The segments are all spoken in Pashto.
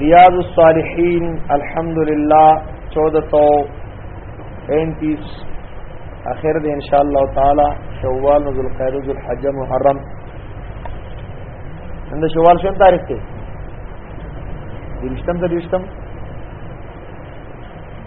ریاض الصالحین الحمدللہ 1435 اخر دې ان شاء الله تعالی شوال ذو القعده ذو الحج محرم اند شوال شون تاریخ ته دشتم ته دشتم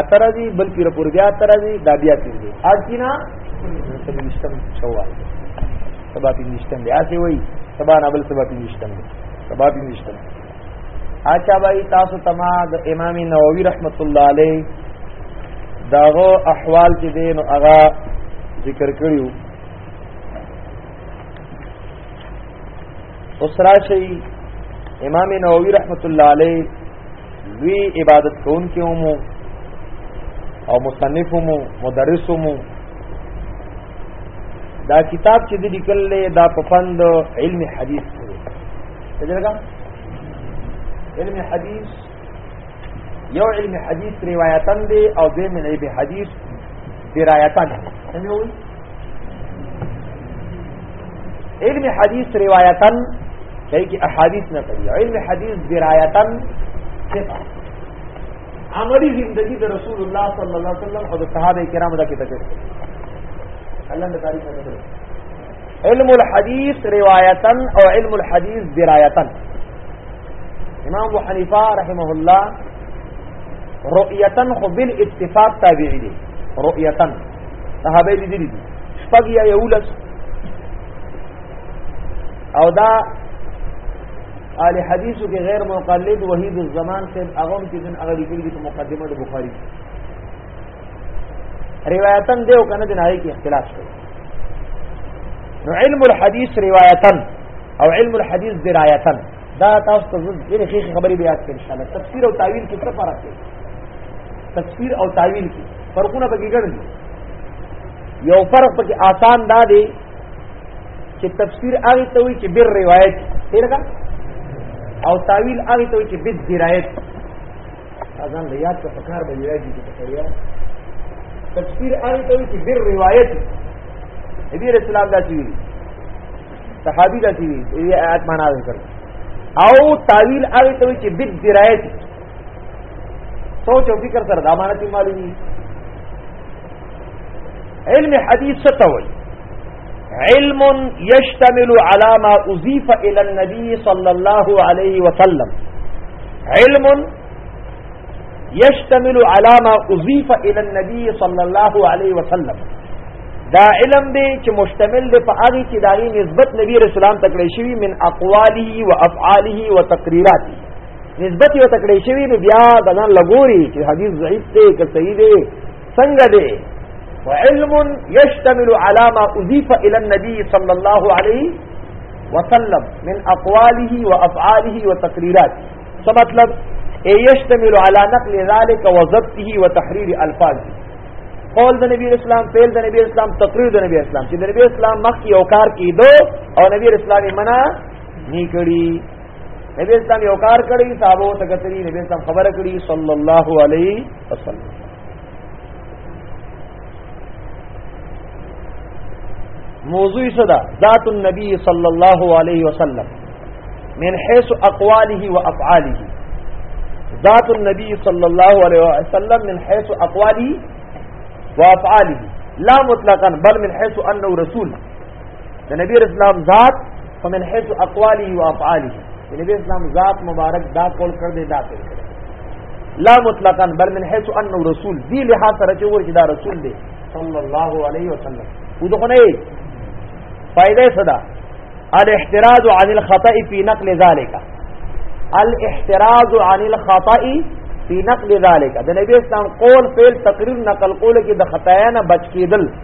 اترازی بل پیر پور بیا اترازی دا بیا پیر دی اړتینا سبا نشتم شوال سبا پیر نشتم دی اسی وای سبا نه بل سبا پیر نشتم دی سبا پیر نشتم اچھا بھائی تاسو تما د امام نووي رحمت الله علیه داغه احوال چې دین او هغه ذکر کړیو اسرا شي امام نووي رحمت الله علیه لوی عبادت کوونکي هم او مصنف هم مدرس هم دا کتاب چې د لیکل دا په فند علم حدیث دی څنګه علم حدیث یو علم حدیث روایتن دی او دیم علم حدیث درایتن سمول علم حدیث روایتن صحیح کی احادیث نه کوي علم حدیث درایتن صفه عملی زندگی د رسول الله صلی الله علیه وسلم او د صحابه کرامو د کتاب الله تعالی څخه علم الحديث رواية او علم الحديث دراية امام ابو حنیفه رحمه الله رؤیتن خو بل اتفاق تابعی دی رؤیتن صحابه دي دي شپږ یا یولس او دا اهل حدیثو کې غیر مقلد وحید الزمان سے اغم کې دن اغلی کې مقدمه د بخاری روایتا دیو کنه د نړۍ کې اختلاف شوی نو علم الحديث روایتا او علم الحديث درایتا دا تاسو ته ډېرې ښې خبرې بیا کړئ ان شاء الله تفسیر او تعویل کې څه فرق دی تفسیر او تعویل کې فرقونه پکې ګڼل یو فرق پکې آسان دا دی چې تفسیر هغه ته وي چې بیر روایت تیرګه او تعویل هغه ته وي چې بیر درایت اذان د یاد په کار به یاد دي په سریا تفسیر هغه ته چې بیر روایت نبی رسول الله داسې ویلي صحابي داسې ویلي یې آیات معنا ذکر او تعویل هغه ته چې بیر درایت سوچ او فکر سره دا معنی معلومي علم حدیث ستوي علم يشتمل على ما اضيف الى النبي صلى الله عليه وسلم علم يشتمل على ما اضيف الى النبي صلى الله عليه وسلم دا علم دی چې مشتمل دی په هغه کې داغي نسبت نبی رسول الله تکړه شوی من اقواله و افعاله و تقریراته نسبت یو تکړه شوی نو بیا دغه لګوري چې حدیث ضعیف دی که صحیح دی څنګه دی وعلم يشتمل على ما اضيف الى النبي صلى الله عليه وسلم من اقواله وافعاله وتقريراته څه مطلب اي يشتمل على نقل ذلك وضبطه وتحرير الفاظه قول د نبی اسلام فعل د نبی اسلام تقریر د نبی اسلام چې د نبی اسلام مخ یو کار کیدو او نبی اسلام یې منع نه کړی نبی اسلام یو کار کړی صحابه ته کتلی نبی اسلام خبره کړی صلی الله علیه موضوع صدا ذات النبی صلی الله علیه وسلم من حيث اقواله وافعاله ذات النبی صلی الله علیه وسلم من حيث اقواله وافعاله لا مطلقا بل من حيث انه رسول د نبی رسول الله ذات فمن حيث اقواله وافعاله د نبی رسول الله ذات مبارک دا کول کړ دې دا کړ لا مطلقاً بل من حيث انه رسول دی له سره چې ورته دا رسول دی صلی الله علیه وسلم ودغه نه فائدې صدا الاحتراز عن الخطأ في نقل ذلك الاحتراز عن الخطأ في نقل ذلك د نبی اسلام قول فعل تقریر نقل قول کې د خطا نه بچ کېدل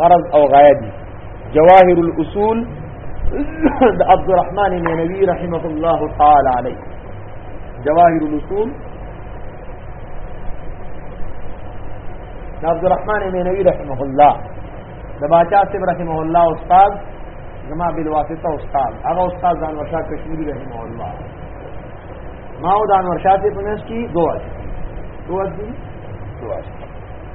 غرض او غایه دي جواهر الاصول د عبد الرحمن نینوی رحمه الله تعالی علی جواهر الاصول د عبد الرحمن نینوی رحمه الله د باچا صاحب رحمه الله استاد زما بالواسطه استاد هغه استاد ځان ورشاد کشمیری رحمه الله ما او ځان ورشاد په نس کې دوه دوه دي دوه